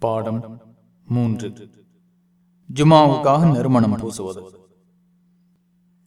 பாடம் மூன்று. ஜுமாவுக்காக நறுமணம் பூசுவது.